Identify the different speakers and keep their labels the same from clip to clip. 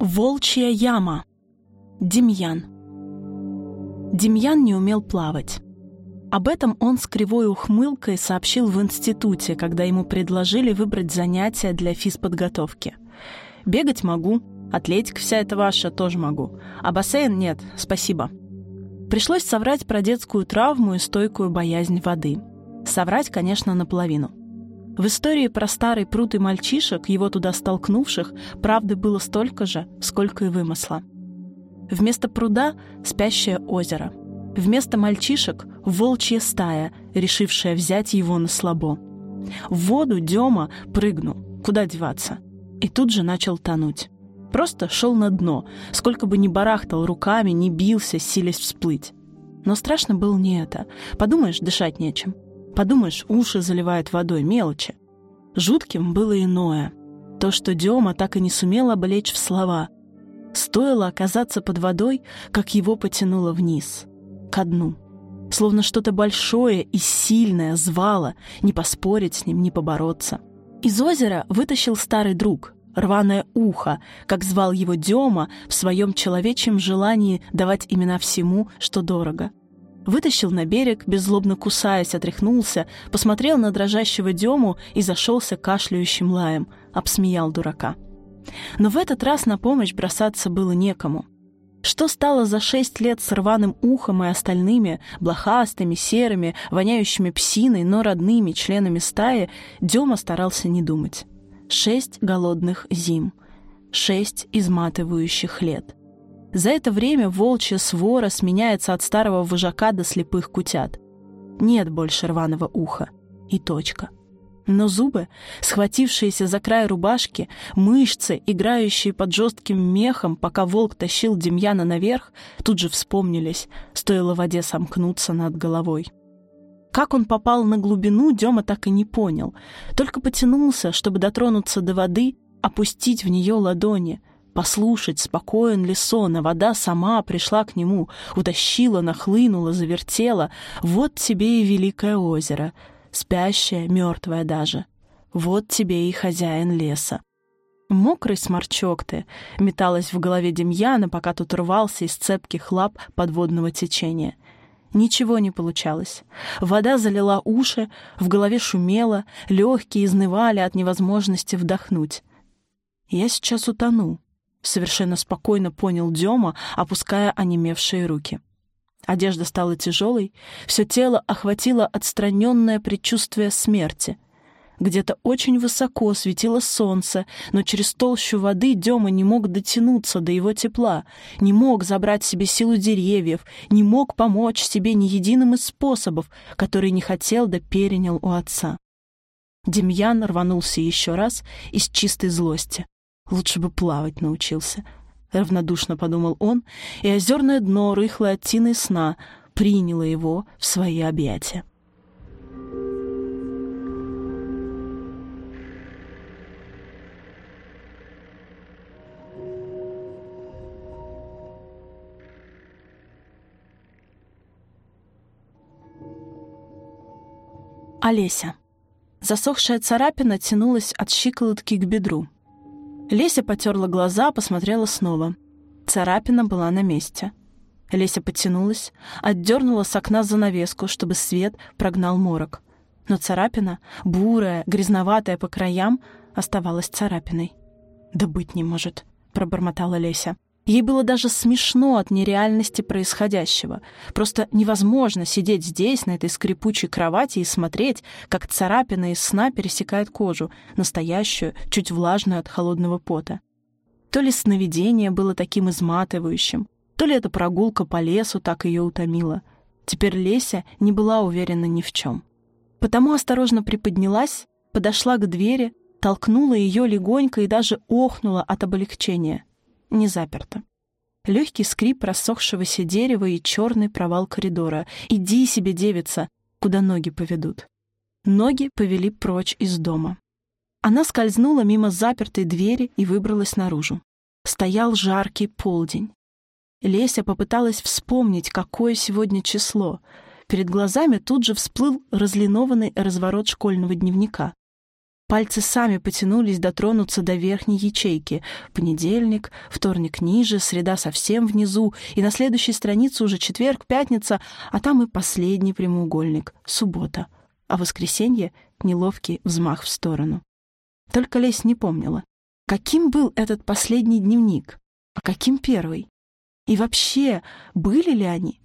Speaker 1: Волчья яма. Демьян. Демьян не умел плавать. Об этом он с кривой ухмылкой сообщил в институте, когда ему предложили выбрать занятия для физподготовки. «Бегать могу, атлетика вся эта ваша тоже могу, а бассейн нет, спасибо». Пришлось соврать про детскую травму и стойкую боязнь воды. Соврать, конечно, наполовину. В истории про старый пруд и мальчишек, его туда столкнувших, правды было столько же, сколько и вымысла. Вместо пруда — спящее озеро. Вместо мальчишек — волчья стая, решившая взять его на слабо. В воду Дема прыгнул. Куда деваться? И тут же начал тонуть. Просто шел на дно, сколько бы ни барахтал руками, ни бился, силясь всплыть. Но страшно было не это. Подумаешь, дышать нечем. Подумаешь, уши заливают водой, мелочи. Жутким было иное. То, что Дема так и не сумел облечь в слова. Стоило оказаться под водой, как его потянуло вниз, ко дну. Словно что-то большое и сильное звало, не поспорить с ним, не побороться. Из озера вытащил старый друг, рваное ухо, как звал его Дема в своем человечьем желании давать имена всему, что дорого. Вытащил на берег, беззлобно кусаясь, отряхнулся, посмотрел на дрожащего Дему и зашелся кашляющим лаем, обсмеял дурака. Но в этот раз на помощь бросаться было некому. Что стало за шесть лет с рваным ухом и остальными, блохастыми, серыми, воняющими псиной, но родными членами стаи, Дема старался не думать. Шесть голодных зим, шесть изматывающих лет — за это время волчья свора сменяется от старого вожака до слепых кутят. Нет больше рваного уха. И точка. Но зубы, схватившиеся за край рубашки, мышцы, играющие под жестким мехом, пока волк тащил Демьяна наверх, тут же вспомнились, стоило воде сомкнуться над головой. Как он попал на глубину, Дема так и не понял. Только потянулся, чтобы дотронуться до воды, опустить в нее ладони, послушать, спокоен ли сон, а вода сама пришла к нему, утащила, нахлынула, завертела. Вот тебе и великое озеро, спящее, мертвое даже. Вот тебе и хозяин леса. «Мокрый сморчок ты!» — металась в голове Демьяна, пока тут рвался из цепких лап подводного течения. Ничего не получалось. Вода залила уши, в голове шумело, легкие изнывали от невозможности вдохнуть. «Я сейчас утону», — совершенно спокойно понял Дема, опуская онемевшие руки. Одежда стала тяжелой, все тело охватило отстраненное предчувствие смерти. Где-то очень высоко светило солнце, но через толщу воды Дема не мог дотянуться до его тепла, не мог забрать себе силу деревьев, не мог помочь себе ни единым из способов, который не хотел да перенял у отца. Демьян рванулся еще раз из чистой злости. Лучше бы плавать научился. Равнодушно подумал он, и озерное дно, рыхлое от тины сна, приняло его в свои объятия. Олеся. Засохшая царапина тянулась от щиколотки к бедру. Леся потерла глаза, посмотрела снова. Царапина была на месте. Леся подтянулась, отдернула с окна занавеску, чтобы свет прогнал морок. Но царапина, бурая, грязноватая по краям, оставалась царапиной. «Да быть не может», — пробормотала Леся. Ей было даже смешно от нереальности происходящего. Просто невозможно сидеть здесь, на этой скрипучей кровати, и смотреть, как царапина из сна пересекает кожу, настоящую, чуть влажную от холодного пота. То ли сновидение было таким изматывающим, то ли эта прогулка по лесу так ее утомила. Теперь Леся не была уверена ни в чем. Потому осторожно приподнялась, подошла к двери, толкнула ее легонько и даже охнула от облегчения — не заперто. Легкий скрип рассохшегося дерева и черный провал коридора. «Иди себе, девица, куда ноги поведут». Ноги повели прочь из дома. Она скользнула мимо запертой двери и выбралась наружу. Стоял жаркий полдень. Леся попыталась вспомнить, какое сегодня число. Перед глазами тут же всплыл разлинованный разворот школьного дневника. Пальцы сами потянулись дотронуться до верхней ячейки. Понедельник, вторник ниже, среда совсем внизу, и на следующей странице уже четверг, пятница, а там и последний прямоугольник — суббота. А воскресенье — неловкий взмах в сторону. Только Лесь не помнила, каким был этот последний дневник, а каким первый. И вообще, были ли они?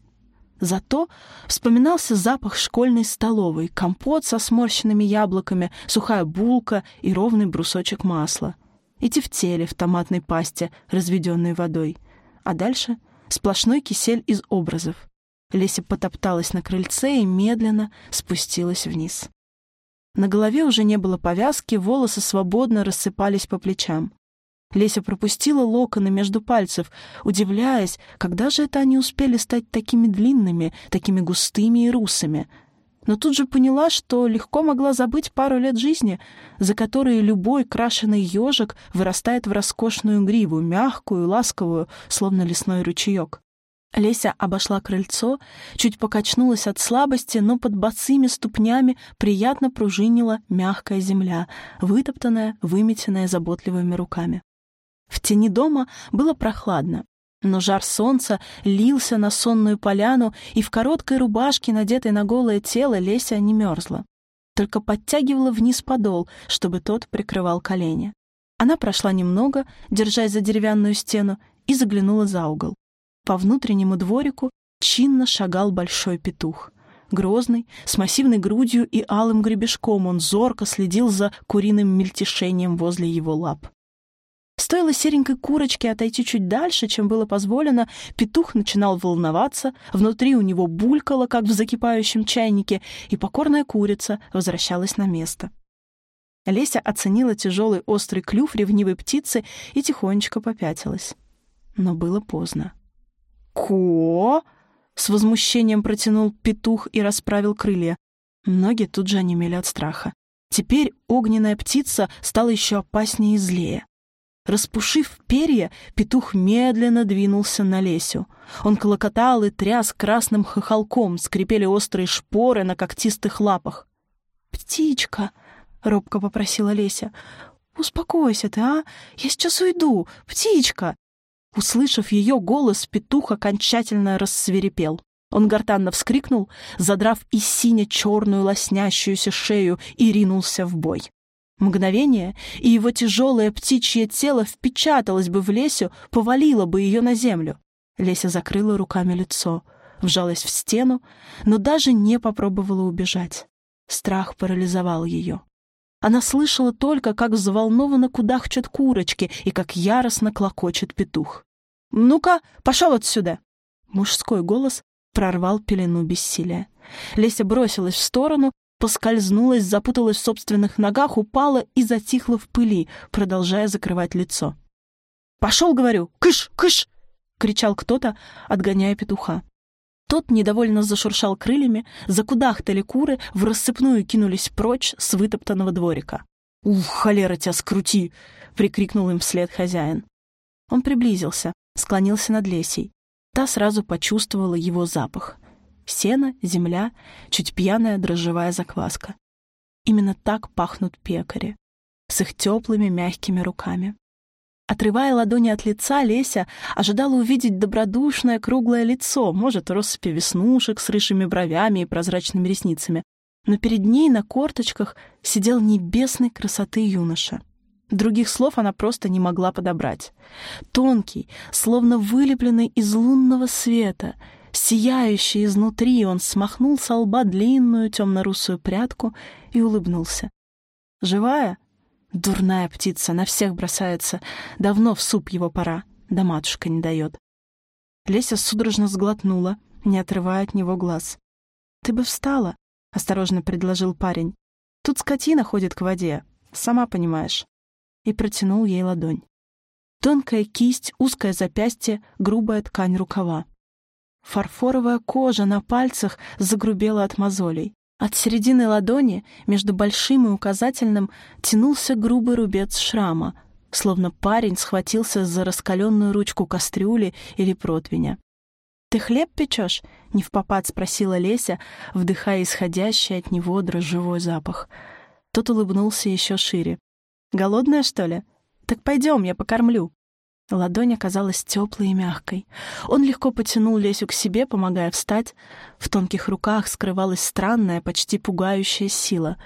Speaker 1: Зато вспоминался запах школьной столовой, компот со сморщенными яблоками, сухая булка и ровный брусочек масла. И тефтели в томатной пасте, разведенной водой. А дальше сплошной кисель из образов. Леся потопталась на крыльце и медленно спустилась вниз. На голове уже не было повязки, волосы свободно рассыпались по плечам. Леся пропустила локоны между пальцев, удивляясь, когда же это они успели стать такими длинными, такими густыми и русыми. Но тут же поняла, что легко могла забыть пару лет жизни, за которые любой крашеный ежик вырастает в роскошную гриву, мягкую, ласковую, словно лесной ручеек. Леся обошла крыльцо, чуть покачнулась от слабости, но под босыми ступнями приятно пружинила мягкая земля, вытоптанная, выметенная заботливыми руками. В тени дома было прохладно, но жар солнца лился на сонную поляну, и в короткой рубашке, надетой на голое тело, Леся не мерзла. Только подтягивала вниз подол, чтобы тот прикрывал колени. Она прошла немного, держась за деревянную стену, и заглянула за угол. По внутреннему дворику чинно шагал большой петух. Грозный, с массивной грудью и алым гребешком он зорко следил за куриным мельтешением возле его лап. Стоило серенькой курочке отойти чуть дальше, чем было позволено, петух начинал волноваться, внутри у него булькало, как в закипающем чайнике, и покорная курица возвращалась на место. Леся оценила тяжелый острый клюв ревнивой птицы и тихонечко попятилась. Но было поздно. «Ко!» — с возмущением протянул петух и расправил крылья. Ноги тут же онемели от страха. Теперь огненная птица стала еще опаснее и злее. Распушив перья, петух медленно двинулся на Лесю. Он колокотал и тряс красным хохолком, скрипели острые шпоры на когтистых лапах. «Птичка!» — робко попросила Леся. «Успокойся ты, а? Я сейчас уйду! Птичка!» Услышав ее голос, петух окончательно рассверепел. Он гортанно вскрикнул, задрав и сине-черную лоснящуюся шею, и ринулся в бой. Мгновение, и его тяжелое птичье тело впечаталось бы в Лесю, повалило бы ее на землю. Леся закрыла руками лицо, вжалась в стену, но даже не попробовала убежать. Страх парализовал ее. Она слышала только, как взволнованно кудахчут курочки и как яростно клокочет петух. «Ну-ка, пошел отсюда!» Мужской голос прорвал пелену бессилия. Леся бросилась в сторону, поскользнулась, запуталась в собственных ногах, упала и затихла в пыли, продолжая закрывать лицо. «Пошел, говорю! Кыш! Кыш!» — кричал кто-то, отгоняя петуха. Тот недовольно зашуршал крыльями, закудахтали куры, в рассыпную кинулись прочь с вытоптанного дворика. «Ух, холера тебя скрути!» — прикрикнул им вслед хозяин. Он приблизился, склонился над лесей. Та сразу почувствовала его запах. Сено, земля, чуть пьяная дрожжевая закваска. Именно так пахнут пекари. С их теплыми мягкими руками. Отрывая ладони от лица, Леся ожидала увидеть добродушное круглое лицо, может, россыпи веснушек с рыжими бровями и прозрачными ресницами. Но перед ней на корточках сидел небесной красоты юноша. Других слов она просто не могла подобрать. Тонкий, словно вылепленный из лунного света — Сияющий изнутри, он смахнул со лба длинную темно-русую прядку и улыбнулся. «Живая?» Дурная птица, на всех бросается. Давно в суп его пора, да матушка не дает. Леся судорожно сглотнула, не отрывая от него глаз. «Ты бы встала», — осторожно предложил парень. «Тут скотина ходит к воде, сама понимаешь». И протянул ей ладонь. Тонкая кисть, узкое запястье, грубая ткань рукава. Фарфоровая кожа на пальцах загрубела от мозолей. От середины ладони, между большим и указательным, тянулся грубый рубец шрама, словно парень схватился за раскаленную ручку кастрюли или противня. «Ты хлеб печешь?» — не в попад спросила Леся, вдыхая исходящий от него дрожжевой запах. Тот улыбнулся еще шире. «Голодная, что ли? Так пойдем, я покормлю». Ладонь оказалась теплой и мягкой. Он легко потянул Лесю к себе, помогая встать. В тонких руках скрывалась странная, почти пугающая сила.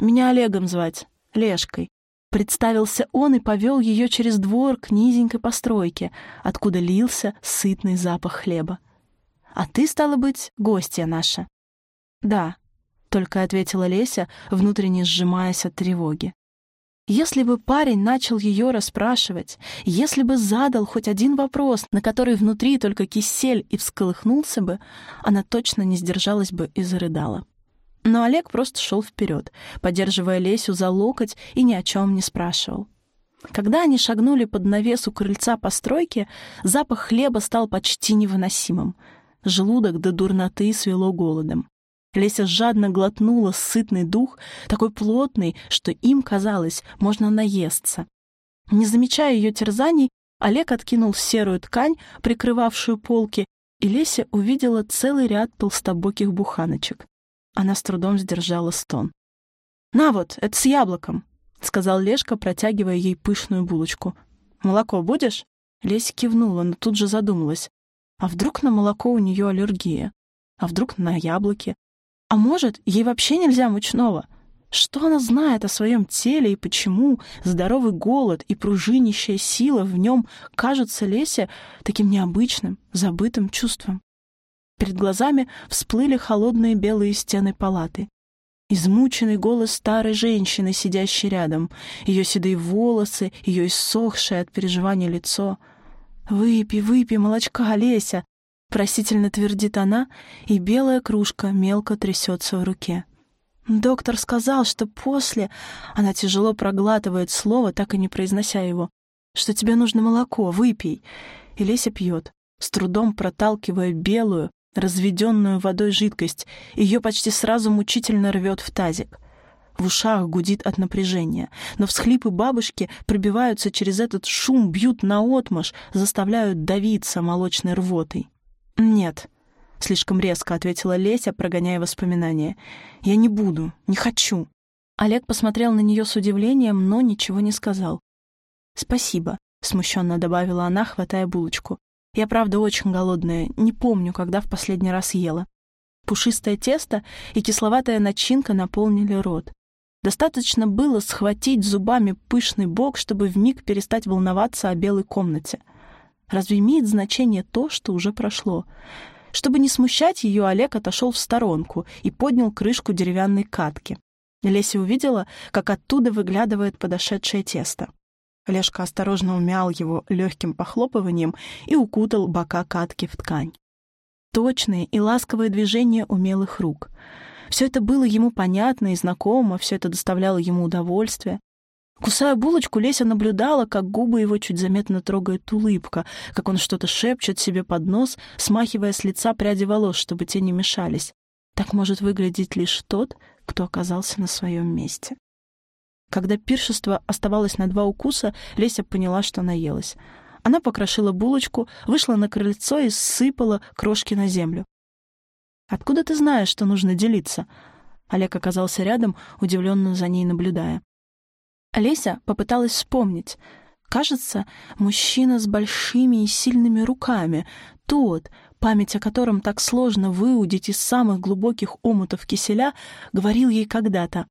Speaker 1: «Меня Олегом звать, Лешкой». Представился он и повел ее через двор к низенькой постройке, откуда лился сытный запах хлеба. «А ты, стала быть, гостья наша?» «Да», — только ответила Леся, внутренне сжимаясь от тревоги. Если бы парень начал ее расспрашивать, если бы задал хоть один вопрос, на который внутри только кисель и всколыхнулся бы, она точно не сдержалась бы и зарыдала. Но Олег просто шел вперед, поддерживая Лесю за локоть и ни о чем не спрашивал. Когда они шагнули под навес у крыльца постройки, запах хлеба стал почти невыносимым. Желудок до дурноты свело голодом. Леся жадно глотнула сытный дух, такой плотный, что им, казалось, можно наесться. Не замечая ее терзаний, Олег откинул серую ткань, прикрывавшую полки, и Леся увидела целый ряд толстобоких буханочек. Она с трудом сдержала стон. «На вот, это с яблоком», — сказал Лешка, протягивая ей пышную булочку. «Молоко будешь?» Леся кивнула, но тут же задумалась. А вдруг на молоко у нее аллергия? А вдруг на яблоки? А может, ей вообще нельзя мучного? Что она знает о своем теле и почему здоровый голод и пружинищая сила в нем кажутся Лесе таким необычным, забытым чувством? Перед глазами всплыли холодные белые стены палаты. Измученный голос старой женщины, сидящей рядом, ее седые волосы, ее иссохшее от переживания лицо. «Выпей, выпей молочка, Леся!» Просительно твердит она, и белая кружка мелко трясется в руке. Доктор сказал, что после... Она тяжело проглатывает слово, так и не произнося его. Что тебе нужно молоко, выпей. И Леся пьет, с трудом проталкивая белую, разведенную водой жидкость. Ее почти сразу мучительно рвет в тазик. В ушах гудит от напряжения, но всхлипы бабушки пробиваются через этот шум, бьют наотмашь, заставляют давиться молочной рвотой. «Нет», — слишком резко ответила Леся, прогоняя воспоминания. «Я не буду, не хочу». Олег посмотрел на нее с удивлением, но ничего не сказал. «Спасибо», — смущенно добавила она, хватая булочку. «Я, правда, очень голодная, не помню, когда в последний раз ела». Пушистое тесто и кисловатая начинка наполнили рот. Достаточно было схватить зубами пышный бок, чтобы вмиг перестать волноваться о белой комнате — Разве имеет значение то, что уже прошло? Чтобы не смущать ее, Олег отошел в сторонку и поднял крышку деревянной катки. Леся увидела, как оттуда выглядывает подошедшее тесто. Лешка осторожно умял его легким похлопыванием и укутал бока катки в ткань. Точные и ласковые движения умелых рук. Все это было ему понятно и знакомо, все это доставляло ему удовольствие. Кусая булочку, Леся наблюдала, как губы его чуть заметно трогает улыбка, как он что-то шепчет себе под нос, смахивая с лица пряди волос, чтобы те не мешались. Так может выглядеть лишь тот, кто оказался на своем месте. Когда пиршество оставалось на два укуса, Леся поняла, что наелась. Она покрошила булочку, вышла на крыльцо и сыпала крошки на землю. «Откуда ты знаешь, что нужно делиться?» Олег оказался рядом, удивленно за ней наблюдая. Олеся попыталась вспомнить. Кажется, мужчина с большими и сильными руками, тот, память о котором так сложно выудить из самых глубоких омутов киселя, говорил ей когда-то.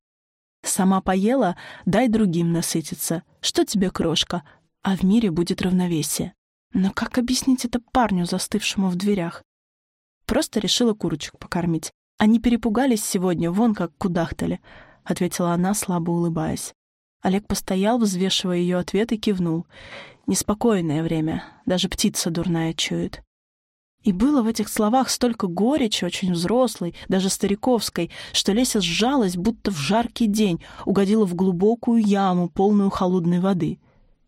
Speaker 1: «Сама поела, дай другим насытиться. Что тебе, крошка? А в мире будет равновесие». Но как объяснить это парню, застывшему в дверях? Просто решила курочек покормить. Они перепугались сегодня, вон как кудахтали, — ответила она, слабо улыбаясь. Олег постоял, взвешивая ее ответ, и кивнул. Неспокойное время, даже птица дурная чует. И было в этих словах столько горечи, очень взрослой, даже стариковской, что Леся сжалась, будто в жаркий день, угодила в глубокую яму, полную холодной воды.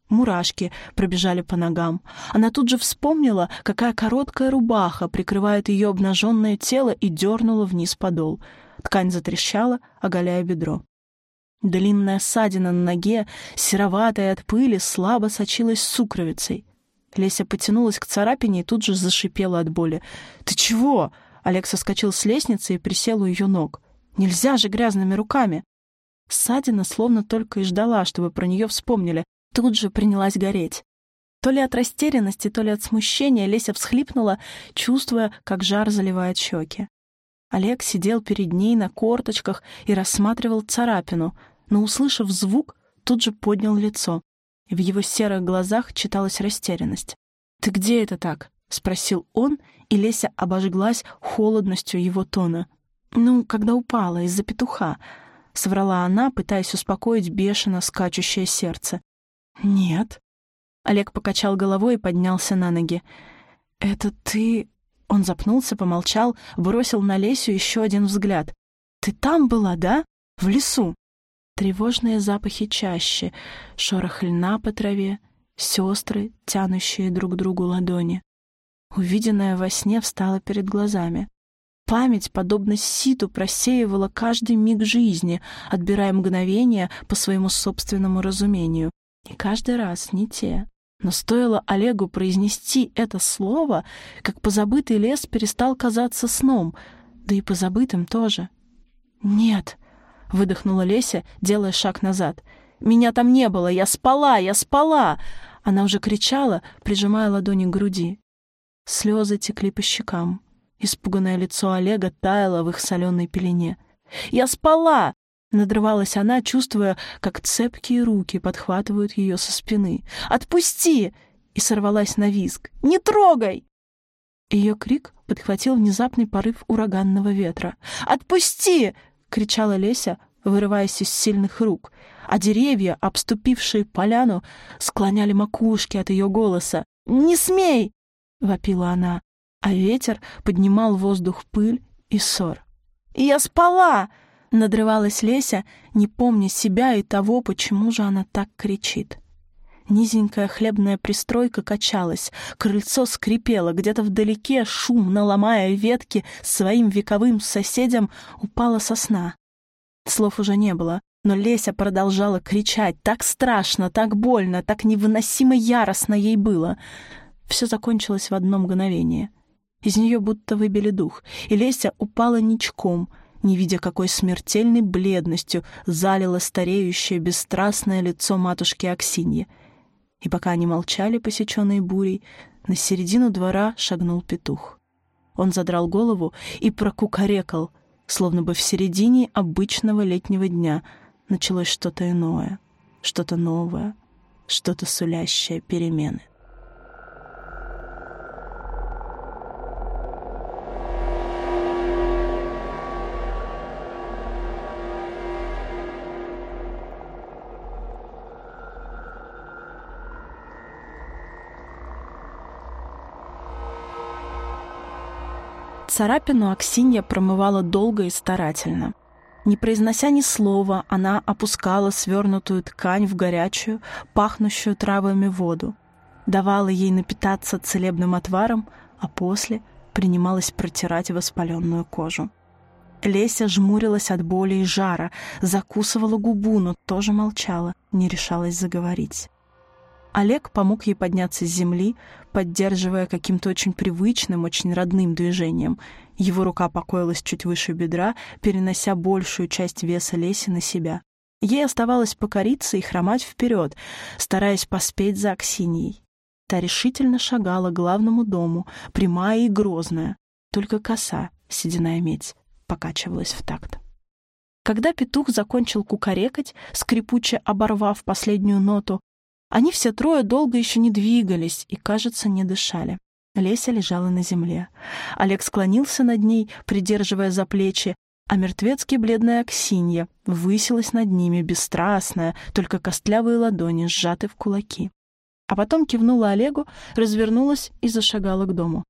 Speaker 1: Мурашки пробежали по ногам. Она тут же вспомнила, какая короткая рубаха прикрывает ее обнаженное тело и дернула вниз подол. Ткань затрещала, оголяя бедро. Длинная ссадина на ноге, сероватая от пыли, слабо сочилась сукровицей. Леся потянулась к царапине и тут же зашипела от боли. «Ты чего?» Олег соскочил с лестницы и присел у ее ног. «Нельзя же грязными руками!» Ссадина словно только и ждала, чтобы про нее вспомнили, тут же принялась гореть. То ли от растерянности, то ли от смущения Леся всхлипнула, чувствуя, как жар заливает щеки. Олег сидел перед ней на корточках и рассматривал царапину, но, услышав звук, тут же поднял лицо. В его серых глазах читалась растерянность. «Ты где это так?» — спросил он, и Леся обожглась холодностью его тона. «Ну, когда упала, из-за петуха», — соврала она, пытаясь успокоить бешено скачущее сердце. «Нет». Олег покачал головой и поднялся на ноги. «Это ты...» Он запнулся, помолчал, бросил на Лесю еще один взгляд. «Ты там была, да? В лесу?» Тревожные запахи чаще, шорох льна по траве, сестры, тянущие друг другу ладони. Увиденное во сне встало перед глазами. Память, подобно ситу, просеивала каждый миг жизни, отбирая мгновения по своему собственному разумению. И каждый раз не те. Но стоило Олегу произнести это слово, как позабытый лес перестал казаться сном, да и позабытым тоже. «Нет», — выдохнула Леся, делая шаг назад. «Меня там не было! Я спала! Я спала!» Она уже кричала, прижимая ладони к груди. Слезы текли по щекам. Испуганное лицо Олега таяло в их соленой пелене. «Я спала!» — надрывалась она, чувствуя, как цепкие руки подхватывают ее со спины. «Отпусти!» — и сорвалась на визг. «Не трогай!» Ее крик подхватил внезапный порыв ураганного ветра. «Отпусти!» — кричала Леся, вырываясь из сильных рук, а деревья, обступившие поляну, склоняли макушки от ее голоса. «Не смей!» — вопила она, а ветер поднимал воздух пыль и ссор. «Я спала!» — надрывалась Леся, не помня себя и того, почему же она так кричит. Низенькая хлебная пристройка качалась, крыльцо скрипело, где-то вдалеке, шумно ломая ветки, своим вековым соседям упала сосна. Слов уже не было, но Леся продолжала кричать. Так страшно, так больно, так невыносимо яростно ей было. Все закончилось в одно мгновение. Из нее будто выбили дух, и Леся упала ничком, не видя, какой смертельной бледностью залило стареющее бесстрастное лицо матушки Аксиньи. И пока они молчали, посеченные бурей, на середину двора шагнул петух. Он задрал голову и прокукарекал, словно бы в середине обычного летнего дня началось что-то иное, что-то новое, что-то сулящее перемены. Царапину Аксинья промывала долго и старательно. Не произнося ни слова, она опускала свернутую ткань в горячую, пахнущую травами воду, давала ей напитаться целебным отваром, а после принималась протирать воспаленную кожу. Леся жмурилась от боли и жара, закусывала губу, но тоже молчала, не решалась заговорить. Олег помог ей подняться с земли, поддерживая каким-то очень привычным, очень родным движением. Его рука покоилась чуть выше бедра, перенося большую часть веса Леси на себя. Ей оставалось покориться и хромать вперед, стараясь поспеть за Аксиньей. Та решительно шагала к главному дому, прямая и грозная. Только коса, сединая медь, покачивалась в такт. Когда петух закончил кукарекать, скрипуче оборвав последнюю ноту, они все трое долго еще не двигались и, кажется, не дышали. Леся лежала на земле. Олег склонился над ней, придерживая за плечи, а мертвецки бледная Аксинья высилась над ними, бесстрастная, только костлявые ладони сжаты в кулаки. А потом кивнула Олегу, развернулась и зашагала к дому.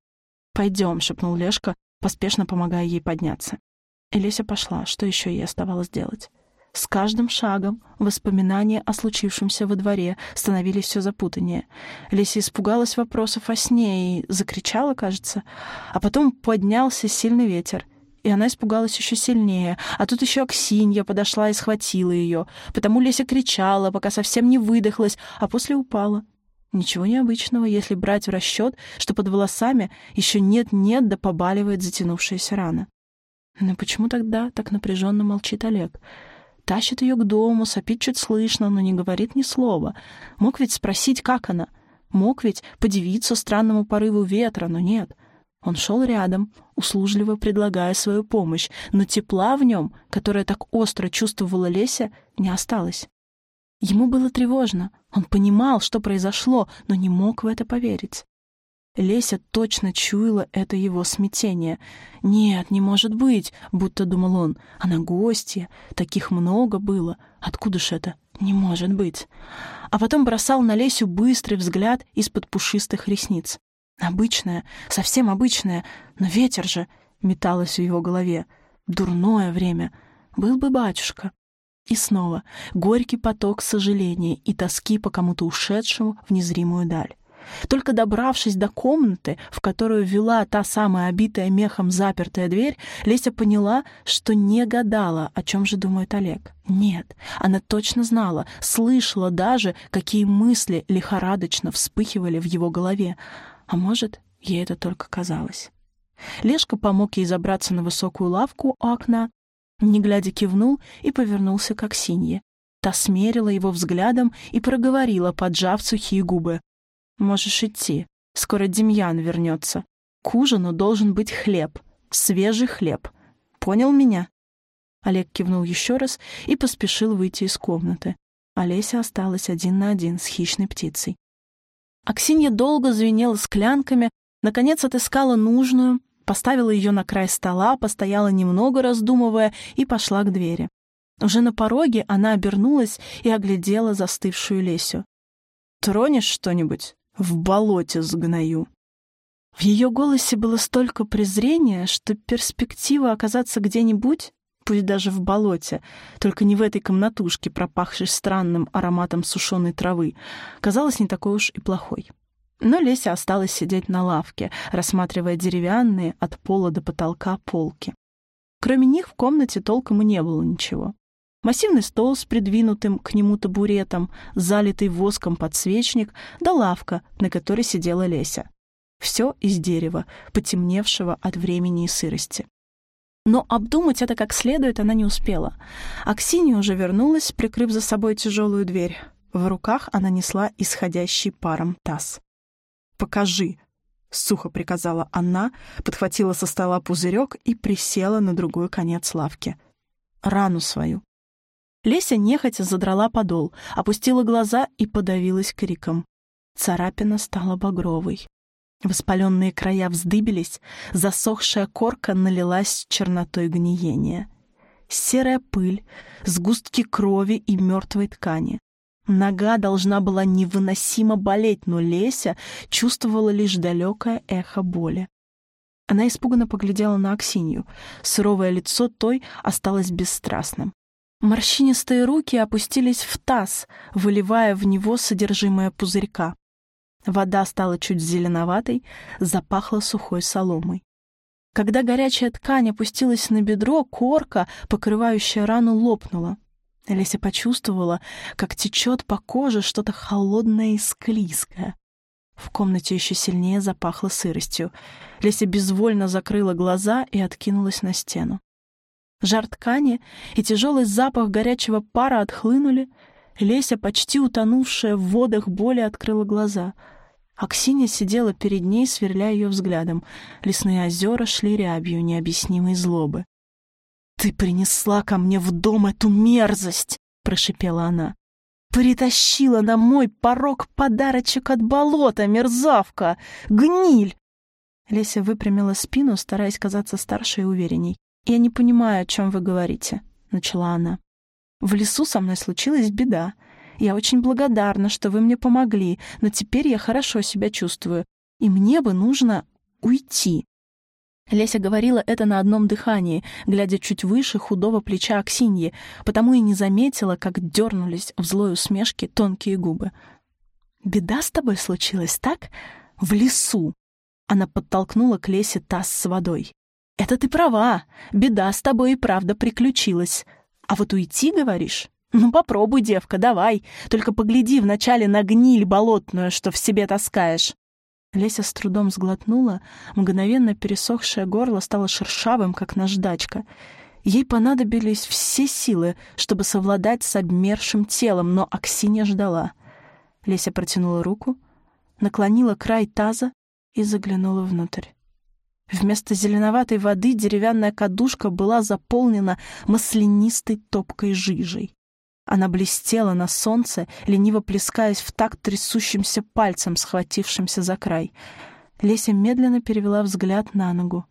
Speaker 1: «Пойдем», — шепнул Лешка, поспешно помогая ей подняться. И Леся пошла, что еще ей оставалось делать? С каждым шагом воспоминания о случившемся во дворе становились все запутаннее. Леся испугалась вопросов о сне и закричала, кажется. А потом поднялся сильный ветер, и она испугалась еще сильнее. А тут еще Аксинья подошла и схватила ее. Потому Леся кричала, пока совсем не выдохлась, а после упала. Ничего необычного, если брать в расчет, что под волосами еще нет-нет да побаливает затянувшаяся рана. Но почему тогда так напряженно молчит Олег? Тащит ее к дому, сопит чуть слышно, но не говорит ни слова. Мог ведь спросить, как она. Мог ведь подивиться странному порыву ветра, но нет. Он шел рядом, услужливо предлагая свою помощь, но тепла в нем, которое так остро чувствовала Леся, не осталось. Ему было тревожно. Он понимал, что произошло, но не мог в это поверить. Леся точно чуяла это его смятение. «Нет, не может быть», — будто думал он. «Она гостья, таких много было. Откуда ж это? Не может быть». А потом бросал на Лесю быстрый взгляд из-под пушистых ресниц. Обычная, совсем обычная, но ветер же металось в его голове. Дурное время. Был бы батюшка. И снова горький поток сожаления и тоски по кому-то ушедшему в незримую даль. Только добравшись до комнаты, в которую вела та самая обитая мехом запертая дверь, Леся поняла, что не гадала, о чем же думает Олег. Нет, она точно знала, слышала даже, какие мысли лихорадочно вспыхивали в его голове. А может, ей это только казалось. Лешка помог ей забраться на высокую лавку у окна, не глядя кивнул и повернулся к Аксинье. Та смерила его взглядом и проговорила, поджав сухие губы. Можешь идти. Скоро Демьян вернется. К ужину должен быть хлеб. Свежий хлеб. Понял меня?» Олег кивнул еще раз и поспешил выйти из комнаты. Олеся осталась один на один с хищной птицей. Аксинья долго звенела склянками, наконец отыскала нужную, поставила ее на край стола, постояла немного, раздумывая, и пошла к двери. Уже на пороге она обернулась и оглядела застывшую Лесю. «Тронешь что-нибудь?» В болоте сгною». В ее голосе было столько презрения, что перспектива оказаться где-нибудь, пусть даже в болоте, только не в этой комнатушке, пропахшей странным ароматом сушеной травы, казалась не такой уж и плохой. Но Леся осталась сидеть на лавке, рассматривая деревянные от пола до потолка полки. Кроме них в комнате толком и не было ничего. Массивный стол с придвинутым к нему табуретом, залитый воском подсвечник, да лавка, на которой сидела Леся. Все из дерева, потемневшего от времени и сырости. Но обдумать это как следует она не успела. Аксинья уже вернулась, прикрыв за собой тяжелую дверь. В руках она несла исходящий паром таз. «Покажи!» — сухо приказала она, подхватила со стола пузырек и присела на другой конец лавки. «Рану свою!» Леся нехотя задрала подол, опустила глаза и подавилась криком. Царапина стала багровой. Воспаленные края вздыбились, засохшая корка налилась чернотой гниения. Серая пыль, сгустки крови и мертвой ткани. Нога должна была невыносимо болеть, но Леся чувствовала лишь далекое эхо боли. Она испуганно поглядела на Аксинью. Суровое лицо той осталось бесстрастным. Морщинистые руки опустились в таз, выливая в него содержимое пузырька. Вода стала чуть зеленоватой, запахла сухой соломой. Когда горячая ткань опустилась на бедро, корка, покрывающая рану, лопнула. Леся почувствовала, как течет по коже что-то холодное и склизкое. В комнате еще сильнее запахло сыростью. Леся безвольно закрыла глаза и откинулась на стену. Жар ткани и тяжелый запах горячего пара отхлынули. Леся, почти утонувшая в водах боли, открыла глаза. Аксинья сидела перед ней, сверля ее взглядом. Лесные озера шли рябью необъяснимой злобы. «Ты принесла ко мне в дом эту мерзость!» — прошипела она. «Притащила на мой порог подарочек от болота, мерзавка! Гниль!» Леся выпрямила спину, стараясь казаться старше и уверенней. «Я не понимаю, о чем вы говорите», — начала она. «В лесу со мной случилась беда. Я очень благодарна, что вы мне помогли, но теперь я хорошо себя чувствую, и мне бы нужно уйти». Леся говорила это на одном дыхании, глядя чуть выше худого плеча Аксиньи, потому и не заметила, как дернулись в злой усмешке тонкие губы. «Беда с тобой случилась, так? В лесу!» Она подтолкнула к Лесе таз с водой. «Это ты права. Беда с тобой и правда приключилась. А вот уйти, говоришь? Ну попробуй, девка, давай. Только погляди вначале на гниль болотную, что в себе таскаешь». Леся с трудом сглотнула, мгновенно пересохшее горло стало шершавым, как наждачка. Ей понадобились все силы, чтобы совладать с обмершим телом, но Аксинья ждала. Леся протянула руку, наклонила край таза и заглянула внутрь. Вместо зеленоватой воды деревянная кадушка была заполнена маслянистой топкой жижей. Она блестела на солнце, лениво плескаясь в такт трясущимся пальцем, схватившимся за край. Леся медленно перевела взгляд на ногу.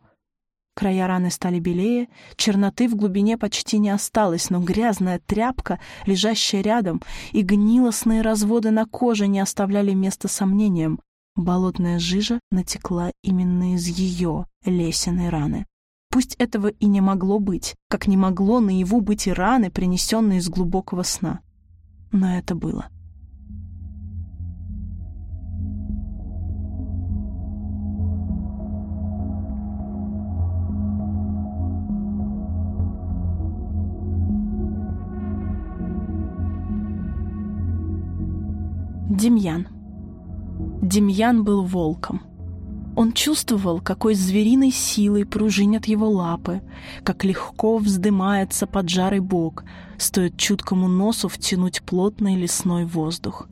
Speaker 1: Края раны стали белее, черноты в глубине почти не осталось, но грязная тряпка, лежащая рядом, и гнилостные разводы на коже не оставляли места сомнениям. Болотная жижа натекла именно из ее лесиной раны. Пусть этого и не могло быть, как не могло наяву быть и раны, принесенные из глубокого сна. Но это было. — Демьян. Демьян был волком. Он чувствовал, какой звериной силой пружинят его лапы, как легко вздымается поджарый бок, стоит чуткому носу втянуть плотный лесной воздух.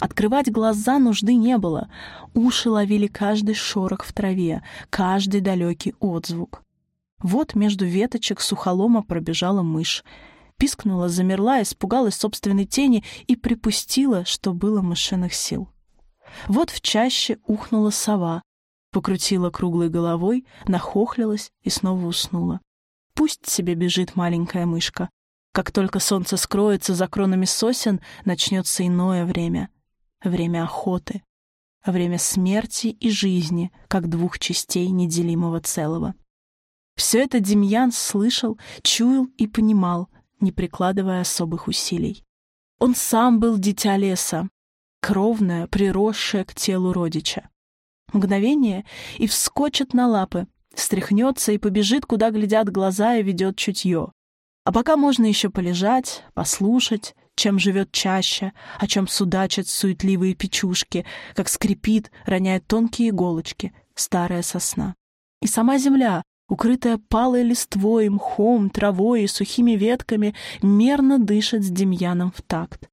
Speaker 1: Открывать глаза нужды не было, уши ловили каждый шорох в траве, каждый далекий отзвук. Вот между веточек сухолома пробежала мышь, пискнула, замерла, испугалась собственной тени и припустила, что было мышиных сил. Вот в чаще ухнула сова, покрутила круглой головой, нахохлилась и снова уснула. Пусть себе бежит маленькая мышка. Как только солнце скроется за кронами сосен, начнется иное время. Время охоты. Время смерти и жизни, как двух частей неделимого целого. Все это Демьян слышал, чуял и понимал, не прикладывая особых усилий. Он сам был дитя леса, кровное, приросшее к телу родича. Мгновение и вскочит на лапы, стряхнется и побежит, куда глядят глаза и ведет чутье. А пока можно еще полежать, послушать, чем живет чаще, о чем судачат суетливые печушки, как скрипит, роняет тонкие иголочки, старая сосна. И сама земля, укрытая палой листвой, мхом, травой и сухими ветками, мерно дышит с Демьяном в такт.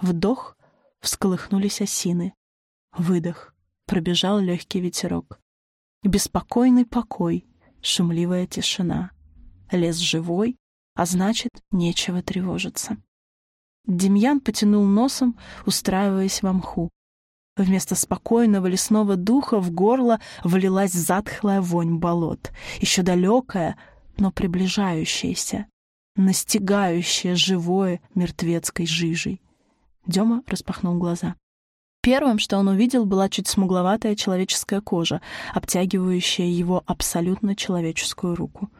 Speaker 1: Вдох — всколыхнулись осины. Выдох — пробежал легкий ветерок. Беспокойный покой, шумливая тишина. Лес живой, а значит, нечего тревожиться. Демьян потянул носом, устраиваясь в мху. Вместо спокойного лесного духа в горло влилась затхлая вонь болот, еще далекая, но приближающаяся, настигающая живое мертвецкой жижей. Дема распахнул глаза. Первым, что он увидел, была чуть смугловатая человеческая кожа, обтягивающая его абсолютно человеческую руку.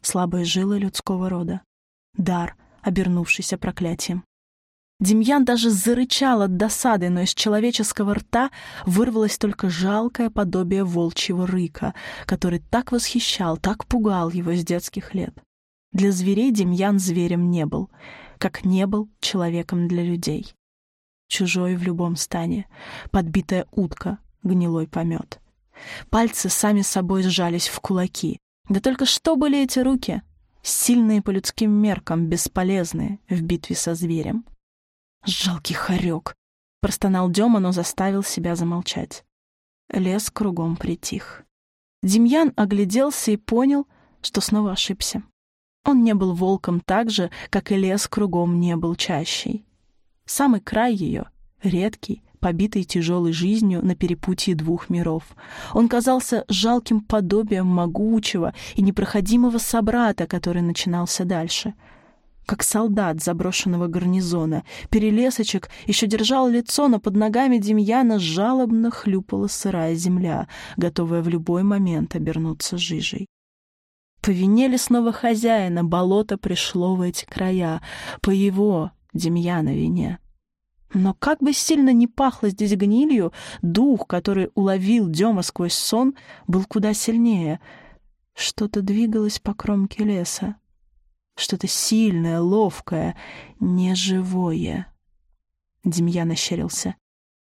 Speaker 1: Слабые жилы людского рода. Дар, обернувшийся проклятием. Демьян даже зарычал от досады, но из человеческого рта вырвалось только жалкое подобие волчьего рыка, который так восхищал, так пугал его с детских лет. Для зверей Демьян зверем не был, как не был человеком для людей. Чужой в любом стане, подбитая утка, гнилой помет. Пальцы сами собой сжались в кулаки. Да только что были эти руки? Сильные по людским меркам, бесполезные в битве со зверем. «Жалкий хорек!» — простонал Дема, но заставил себя замолчать. Лес кругом притих. Демьян огляделся и понял, что снова ошибся. Он не был волком так же, как и лес кругом не был чащей. Самый край ее, редкий, побитый тяжелой жизнью на перепутье двух миров. Он казался жалким подобием могучего и непроходимого собрата, который начинался дальше — как солдат заброшенного гарнизона. Перелесочек еще держал лицо, но под ногами Демьяна жалобно хлюпала сырая земля, готовая в любой момент обернуться жижей. По вине лесного хозяина болото пришло в эти края, по его, Демьяна, вине. Но как бы сильно ни пахло здесь гнилью, дух, который уловил Дема сквозь сон, был куда сильнее. Что-то двигалось по кромке леса. Что-то сильное, ловкое, неживое. Демьян ощерился.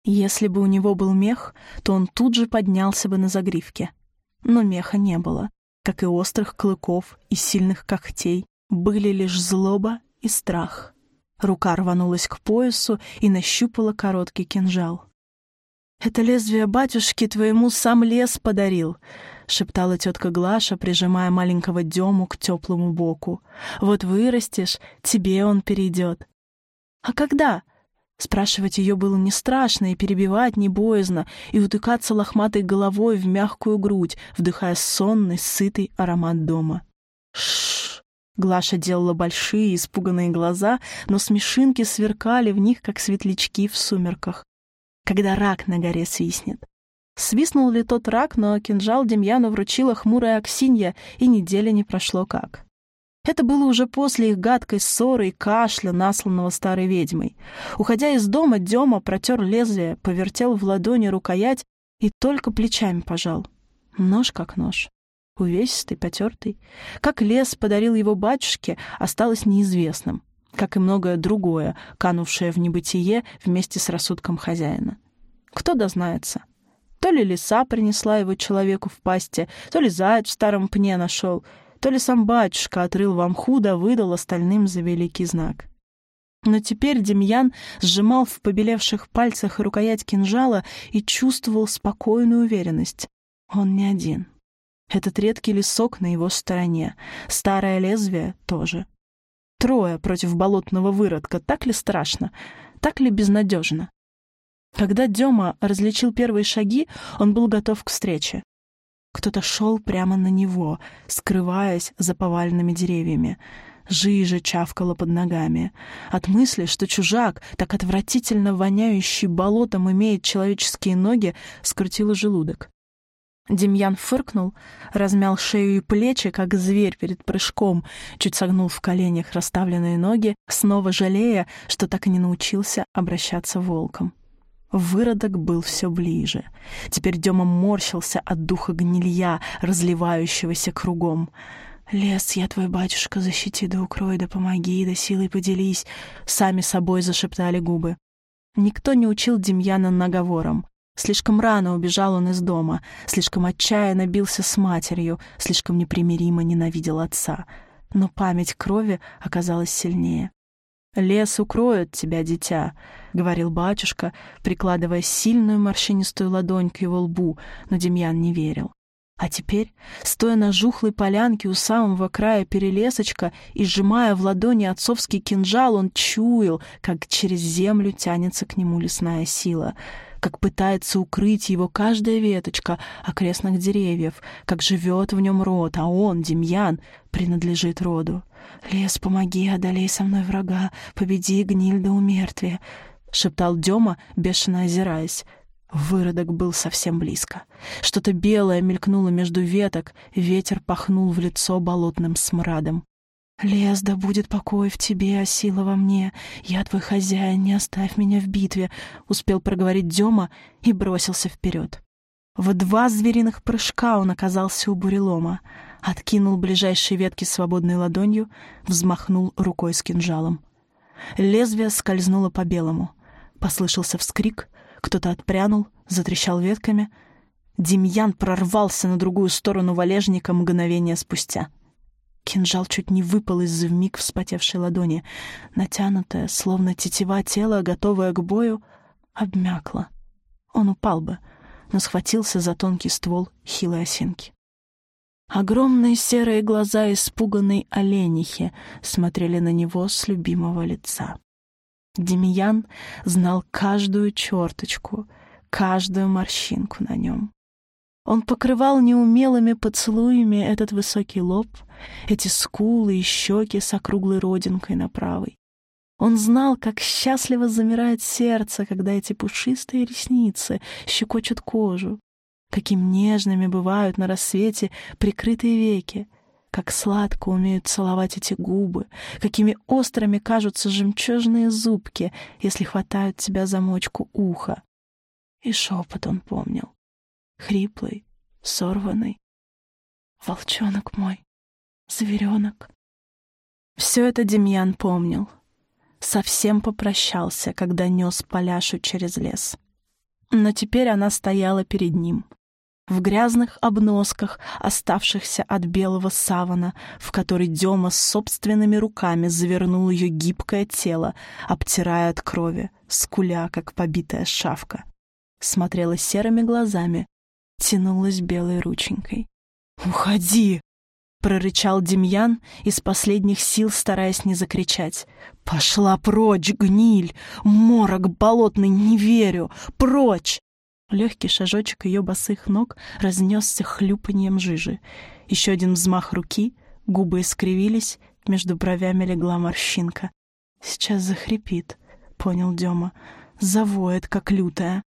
Speaker 1: Если бы у него был мех, то он тут же поднялся бы на загривке. Но меха не было. как и острых клыков и сильных когтей, были лишь злоба и страх. Рука рванулась к поясу и нащупала короткий кинжал. «Это лезвие батюшки твоему сам лес подарил», — шептала тетка Глаша, прижимая маленького Дему к теплому боку. «Вот вырастешь, тебе он перейдет». «А когда?» Спрашивать ее было не страшно, и перебивать не боязно, и утыкаться лохматой головой в мягкую грудь, вдыхая сонный, сытый аромат дома. Шш! Глаша делала большие, испуганные глаза, но смешинки сверкали в них, как светлячки в сумерках. Когда рак на горе свистнет. Свистнул ли тот рак, но кинжал Демьяну вручила хмурая Аксинья, и недели не прошло как. Это было уже после их гадкой ссоры и кашля, насланного старой ведьмой. Уходя из дома, Дема протер лезвие, повертел в ладони рукоять и только плечами пожал. Нож как нож. Увесистый, потертый. Как лес подарил его батюшке, осталось неизвестным. Как и многое другое, канувшее в небытие вместе с рассудком хозяина. Кто дознается? То ли лиса принесла его человеку в пасти, то ли заяц в старом пне нашел — то ли сам батюшка отрыл вам худо, выдал остальным за великий знак. Но теперь Демьян сжимал в побелевших пальцах рукоять кинжала и чувствовал спокойную уверенность. Он не один. Этот редкий лесок на его стороне, старое лезвие тоже. Трое против болотного выродка, так ли страшно, так ли безнадежно? Когда Дема различил первые шаги, он был готов к встрече. Кто-то шел прямо на него, скрываясь за поваленными деревьями. Жижа чавкала под ногами. От мысли, что чужак, так отвратительно воняющий болотом, имеет человеческие ноги, скрутило желудок. Демьян фыркнул, размял шею и плечи, как зверь перед прыжком, чуть согнул в коленях расставленные ноги, снова жалея, что так и не научился обращаться волком. Выродок был все ближе. Теперь Дема морщился от духа гнилья, разливающегося кругом. «Лес, я твой батюшка, защити да укрой, да помоги, да силой поделись», — сами собой зашептали губы. Никто не учил Демьяна наговорам. Слишком рано убежал он из дома, слишком отчаянно бился с матерью, слишком непримиримо ненавидел отца. Но память крови оказалась сильнее. «Лес укроет тебя, дитя», — говорил батюшка, прикладывая сильную морщинистую ладонь к его лбу, но Демьян не верил. А теперь, стоя на жухлой полянке у самого края перелесочка и сжимая в ладони отцовский кинжал, он чуял, как через землю тянется к нему лесная сила — как пытается укрыть его каждая веточка окрестных деревьев, как живет в нем род, а он, Демьян, принадлежит роду. «Лес, помоги, одолей со мной врага, победи гниль до умертвия», — шептал Дема, бешено озираясь. Выродок был совсем близко. Что-то белое мелькнуло между веток, ветер пахнул в лицо болотным смрадом. «Лес, да будет покой в тебе, а сила во мне. Я твой хозяин, не оставь меня в битве», — успел проговорить Дема и бросился вперед. В два звериных прыжка он оказался у бурелома, откинул ближайшие ветки свободной ладонью, взмахнул рукой с кинжалом. Лезвие скользнуло по белому. Послышался вскрик, кто-то отпрянул, затрещал ветками. Демьян прорвался на другую сторону валежника мгновение спустя — Кинжал чуть не выпал из вмиг вспотевшей ладони. Натянутое, словно тетива тело, готовое к бою, обмякло. Он упал бы, но схватился за тонкий ствол хилой осинки. Огромные серые глаза испуганной оленихи смотрели на него с любимого лица. Демьян знал каждую черточку, каждую морщинку на нем. Он покрывал неумелыми поцелуями этот высокий лоб, эти скулы и щеки с округлой родинкой на правой. Он знал, как счастливо замирает сердце, когда эти пушистые ресницы щекочут кожу, каким нежными бывают на рассвете прикрытые веки, как сладко умеют целовать эти губы, какими острыми кажутся жемчужные зубки, если хватают тебя за мочку уха. И шепот он помнил хриплый, сорванный. Волчонок мой, зверенок. Все это Демьян помнил. Совсем попрощался, когда нес Поляшу через лес. Но теперь она стояла перед ним. в грязных обносках, оставшихся от белого савана, в который Дема с собственными руками завернул ее гибкое тело, обтирая от крови, скуля, как побитая шавка. Смотрела серыми глазами, тянулась белой рученькой. «Уходи!» — прорычал Демьян, из последних сил стараясь не закричать. «Пошла прочь, гниль! Морок болотный, не верю! Прочь!» Легкий шажочек ее босых ног разнесся хлюпаньем жижи. Еще один взмах руки, губы искривились, между бровями легла морщинка. «Сейчас захрипит», — понял Дема. «Завоет, как лютая».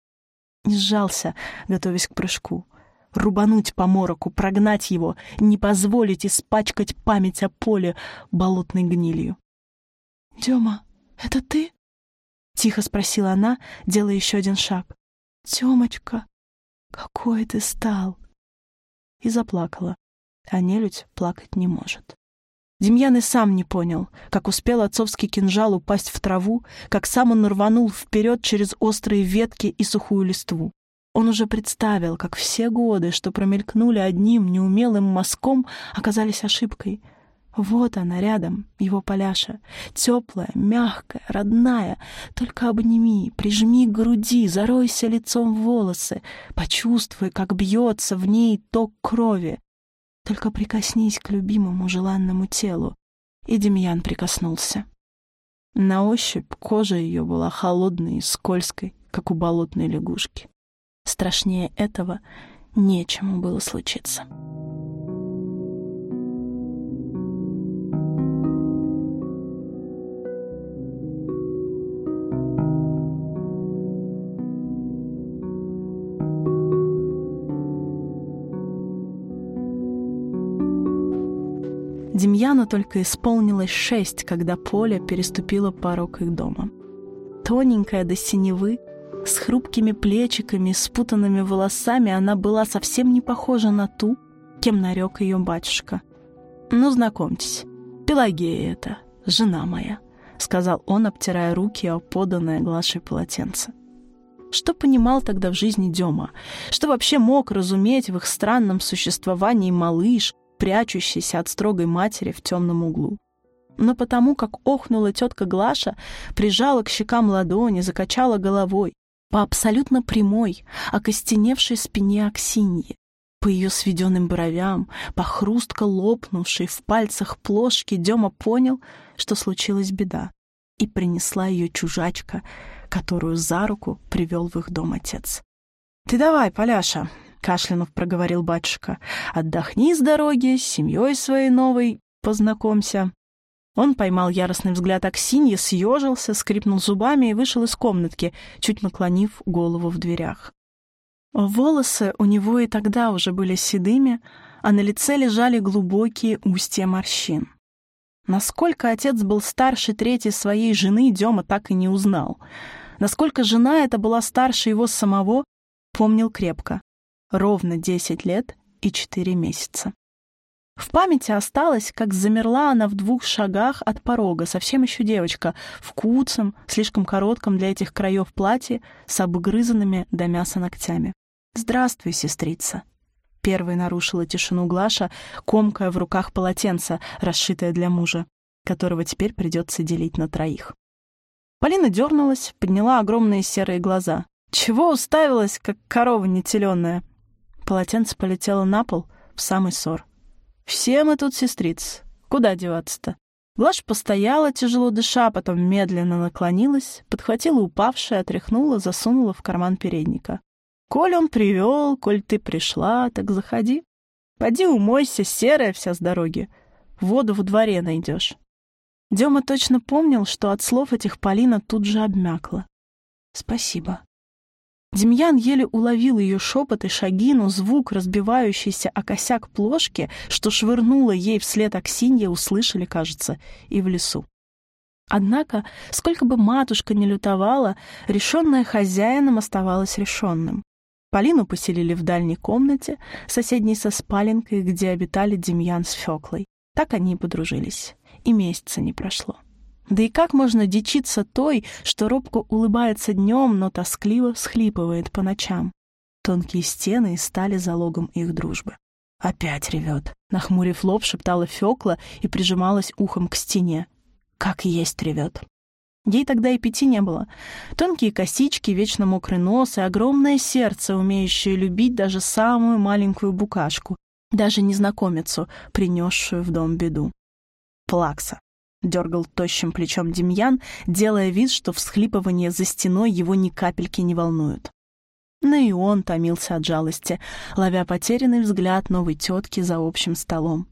Speaker 1: И сжался, готовясь к прыжку. Рубануть по мороку, прогнать его, не позволить испачкать память о поле болотной гнилью. «Дема, это ты?» — тихо спросила она, делая еще один шаг. «Тёмочка, какой ты стал!» И заплакала, а нелюдь плакать не может. Демьян и сам не понял, как успел отцовский кинжал упасть в траву, как сам он рванул вперед через острые ветки и сухую листву. Он уже представил, как все годы, что промелькнули одним неумелым мазком, оказались ошибкой, вот она рядом, его Поляша, теплая, мягкая, родная. Только обними, прижми к груди, заройся лицом в волосы, почувствуй, как бьется в ней ток крови. Только прикоснись к любимому желанному телу. И Демьян прикоснулся. На ощупь кожа ее была холодной и скользкой, как у болотной лягушки. Страшнее этого нечему было случиться. Демьяну только исполнилось шесть, когда Поля переступила порог их дома. Тоненькая до синевы, с хрупкими плечиками, спутанными волосами, она была совсем не похожа на ту, кем нарек ее батюшка. «Ну, знакомьтесь, Пелагея это, жена моя», — сказал он, обтирая руки о поданное Глашей полотенце. Что понимал тогда в жизни Дема? Что вообще мог разуметь в их странном существовании малыш, прячущийся от строгой матери в темном углу. Но потому, как охнула тетка Глаша, прижала к щекам ладони, закачала головой, по абсолютно прямой, окостеневшей спине Аксиньи, по ее сведенным бровям, по хрустко лопнувшей в пальцах плошки, Дема понял, что случилась беда, и принесла ее чужачка, которую за руку привел в их дом отец. «Ты давай, Поляша, кашлянув проговорил батюшка. «Отдохни с дороги, с семьей своей новой познакомься». Он поймал яростный взгляд Аксиньи, съежился, скрипнул зубами и вышел из комнатки, чуть наклонив голову в дверях. Волосы у него и тогда уже были седыми, а на лице лежали глубокие устья морщин. Насколько отец был старше третьей своей жены, Дема так и не узнал. Насколько жена эта была старше его самого, помнил крепко ровно 10 лет и 4 месяца. В памяти осталось, как замерла она в двух шагах от порога, совсем еще девочка, в куцем, слишком коротком для этих краев платье, с обгрызанными до мяса ногтями. «Здравствуй, сестрица!» Первой нарушила тишину Глаша, комкая в руках полотенце, расшитое для мужа, которого теперь придется делить на троих. Полина дернулась, подняла огромные серые глаза. «Чего уставилась, как корова нетеленная?» Полотенце полетело на пол в самый ссор. «Все мы тут сестриц. Куда деваться-то?» Глаш постояла, тяжело дыша, потом медленно наклонилась, подхватила упавшее, отряхнула, засунула в карман передника. «Коль он привел, коль ты пришла, так заходи. Поди умойся, серая вся с дороги. Воду в дворе найдешь». Дема точно помнил, что от слов этих Полина тут же обмякла. «Спасибо», Демьян еле уловил ее шепот и шаги, но звук, разбивающийся о косяк плошки, что швырнула ей вслед Аксинья, услышали, кажется, и в лесу. Однако, сколько бы матушка не лютовала, решенное хозяином оставалось решенным. Полину поселили в дальней комнате, соседней со спаленкой, где обитали Демьян с Феклой. Так они и подружились. И месяца не прошло. Да и как можно дичиться той, что робко улыбается днем, но тоскливо всхлипывает по ночам? Тонкие стены стали залогом их дружбы. «Опять ревет», — нахмурив лоб, шептала Фёкла и прижималась ухом к стене. «Как есть ревет». Ей тогда и пяти не было. Тонкие косички, вечно мокрый нос и огромное сердце, умеющее любить даже самую маленькую букашку, даже незнакомицу, принесшую в дом беду. Плакса. Дергал тощим плечом Демьян, делая вид, что всхлипывание за стеной его ни капельки не волнует. Но и он томился от жалости, ловя потерянный взгляд новой тетки за общим столом.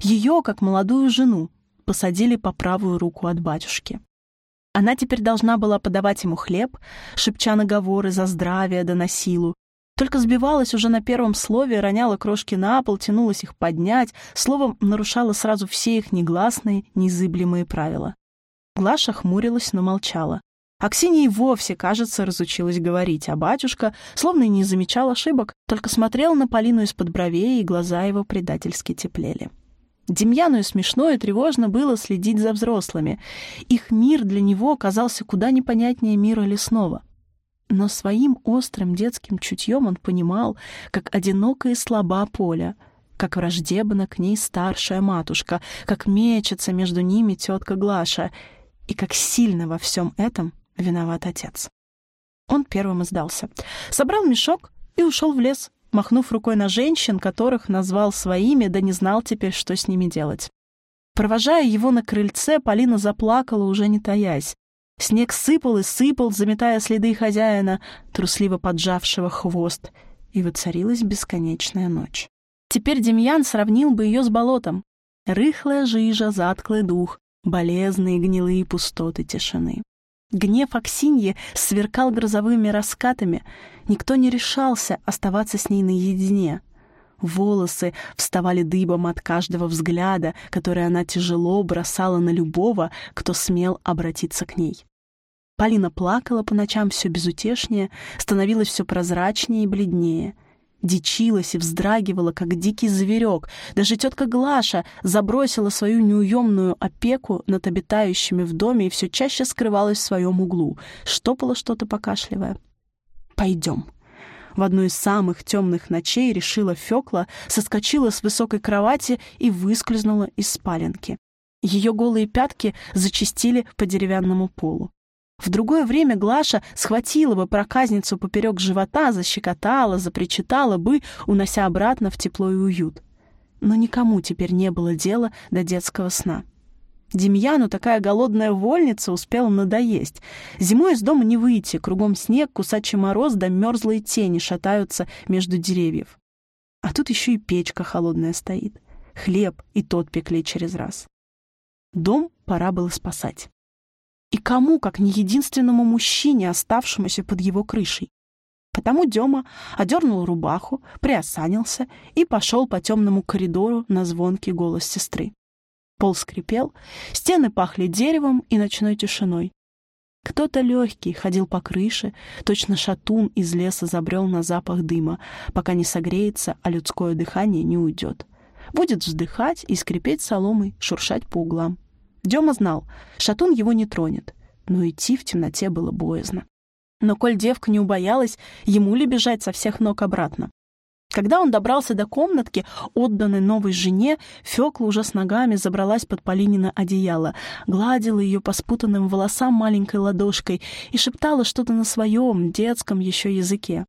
Speaker 1: Ее, как молодую жену, посадили по правую руку от батюшки. Она теперь должна была подавать ему хлеб, шепча наговоры за здравие да на силу. Только сбивалась уже на первом слове, роняла крошки на пол, тянулась их поднять, словом, нарушала сразу все их негласные, незыблемые правила. Глаша хмурилась, но молчала. Аксинья и вовсе, кажется, разучилась говорить, а батюшка словно и не замечал ошибок, только смотрел на Полину из-под бровей, и глаза его предательски теплели. Демьяну и смешно, и тревожно было следить за взрослыми. Их мир для него казался куда непонятнее мира лесного. Но своим острым детским чутьем он понимал, как одиноко и слаба Поля, как враждебна к ней старшая матушка, как мечется между ними тетка Глаша, и как сильно во всем этом виноват отец. Он первым издался. Собрал мешок и ушел в лес, махнув рукой на женщин, которых назвал своими, да не знал теперь, что с ними делать. Провожая его на крыльце, Полина заплакала, уже не таясь. Снег сыпал и сыпал, заметая следы хозяина, трусливо поджавшего хвост, и воцарилась бесконечная ночь. Теперь Демьян сравнил бы ее с болотом. Рыхлая жижа, затклый дух, болезные гнилые пустоты тишины. Гнев Аксиньи сверкал грозовыми раскатами. Никто не решался оставаться с ней наедине. Волосы вставали дыбом от каждого взгляда, который она тяжело бросала на любого, кто смел обратиться к ней. Полина плакала по ночам все безутешнее, становилась все прозрачнее и бледнее — дичилась и вздрагивала, как дикий зверек. Даже тетка Глаша забросила свою неуемную опеку над обитающими в доме и все чаще скрывалась в своем углу, штопала что-то покашливая. «Пойдем». В одну из самых темных ночей решила Фёкла, соскочила с высокой кровати и выскользнула из спаленки. Ее голые пятки зачистили по деревянному полу. В другое время Глаша схватила бы проказницу поперек живота, защекотала, запричитала бы, унося обратно в тепло и уют. Но никому теперь не было дела до детского сна. Демьяну такая голодная вольница успела надоесть. Зимой из дома не выйти, кругом снег, кусачий мороз да мерзлые тени шатаются между деревьев. А тут еще и печка холодная стоит. Хлеб и тот пекли через раз. Дом пора было спасать. И кому, как не единственному мужчине, оставшемуся под его крышей? Потому Дема одернул рубаху, приосанился и пошел по темному коридору на звонкий голос сестры. Пол скрипел, стены пахли деревом и ночной тишиной. Кто-то легкий ходил по крыше, точно шатун из леса забрел на запах дыма, пока не согреется, а людское дыхание не уйдет. Будет вздыхать и скрипеть соломой, шуршать по углам. Дема знал, шатун его не тронет, но идти в темноте было боязно. Но коль девка не убоялась, ему ли бежать со всех ног обратно? Когда он добрался до комнатки, отданной новой жене, Фёкла уже с ногами забралась под Полинина одеяло, гладила ее по спутанным волосам маленькой ладошкой и шептала что-то на своем детском еще языке.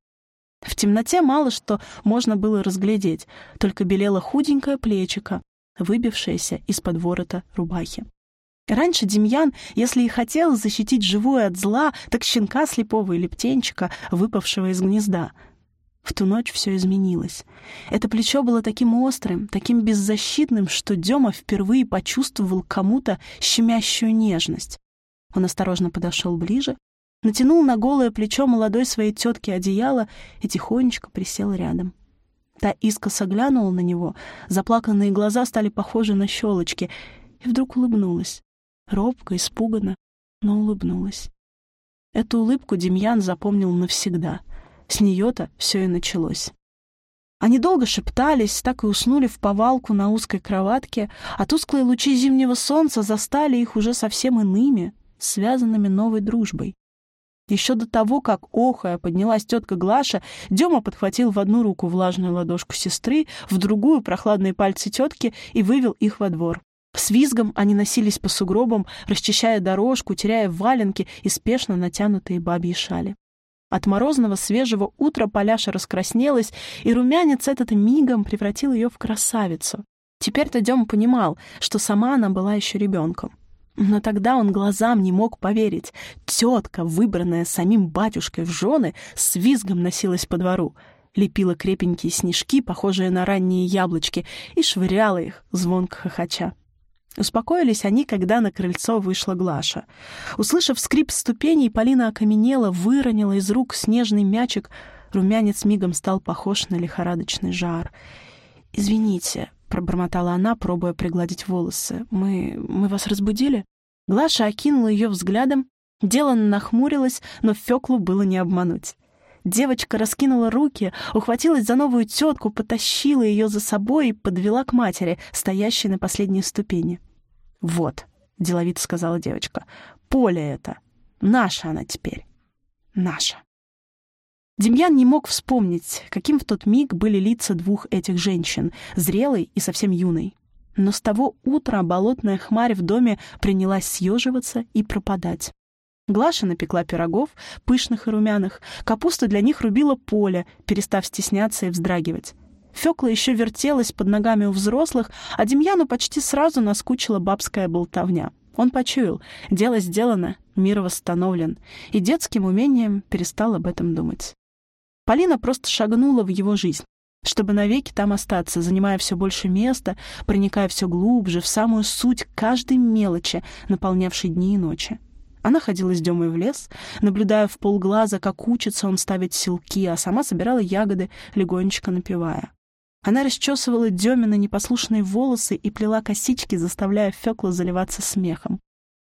Speaker 1: В темноте мало что можно было разглядеть, только белело худенькое плечико, выбившееся из-под ворота рубахи. Раньше Демьян, если и хотел защитить живое от зла, так щенка слепого или птенчика, выпавшего из гнезда. В ту ночь все изменилось. Это плечо было таким острым, таким беззащитным, что Дема впервые почувствовал кому-то щемящую нежность. Он осторожно подошел ближе, натянул на голое плечо молодой своей тетки одеяло и тихонечко присел рядом. Та искоса глянула на него, заплаканные глаза стали похожи на щелочки, и вдруг улыбнулась робко, испуганно, но улыбнулась. Эту улыбку Демьян запомнил навсегда. С нее-то все и началось. Они долго шептались, так и уснули в повалку на узкой кроватке, а тусклые лучи зимнего солнца застали их уже совсем иными, связанными новой дружбой. Еще до того, как, охая, поднялась тетка Глаша, Дема подхватил в одну руку влажную ладошку сестры, в другую — прохладные пальцы тетки и вывел их во двор. С визгом они носились по сугробам, расчищая дорожку, теряя валенки и спешно натянутые бабьи шали. От морозного свежего утра Поляша раскраснелась, и румянец этот мигом превратил ее в красавицу. Теперь-то Дема понимал, что сама она была еще ребенком. Но тогда он глазам не мог поверить. Тетка, выбранная самим батюшкой в жены, с визгом носилась по двору, лепила крепенькие снежки, похожие на ранние яблочки, и швыряла их, звонко хохоча. Успокоились они, когда на крыльцо вышла Глаша. Услышав скрип ступеней, Полина окаменела, выронила из рук снежный мячик. Румянец мигом стал похож на лихорадочный жар. «Извините», пробормотала она, пробуя пригладить волосы. «Мы... мы вас разбудили?» Глаша окинула ее взглядом, деланно нахмурилась, но Феклу было не обмануть. Девочка раскинула руки, ухватилась за новую тетку, потащила ее за собой и подвела к матери, стоящей на последней ступени. «Вот», — деловито сказала девочка, — «поле это. Наша она теперь. Наша». Демьян не мог вспомнить, каким в тот миг были лица двух этих женщин, зрелой и совсем юной. Но с того утра болотная хмарь в доме принялась съеживаться и пропадать. Глаша напекла пирогов, пышных и румяных, капусту для них рубила поле, перестав стесняться и вздрагивать. Фёкла еще вертелась под ногами у взрослых, а Демьяну почти сразу наскучила бабская болтовня. Он почуял, дело сделано, мир восстановлен, и детским умением перестал об этом думать. Полина просто шагнула в его жизнь, чтобы навеки там остаться, занимая все больше места, проникая все глубже, в самую суть каждой мелочи, наполнявшей дни и ночи. Она ходила с Демой в лес, наблюдая в полглаза, как учится он ставить селки, а сама собирала ягоды, легонечко напевая. Она расчесывала Демина непослушные волосы и плела косички, заставляя Фёкла заливаться смехом.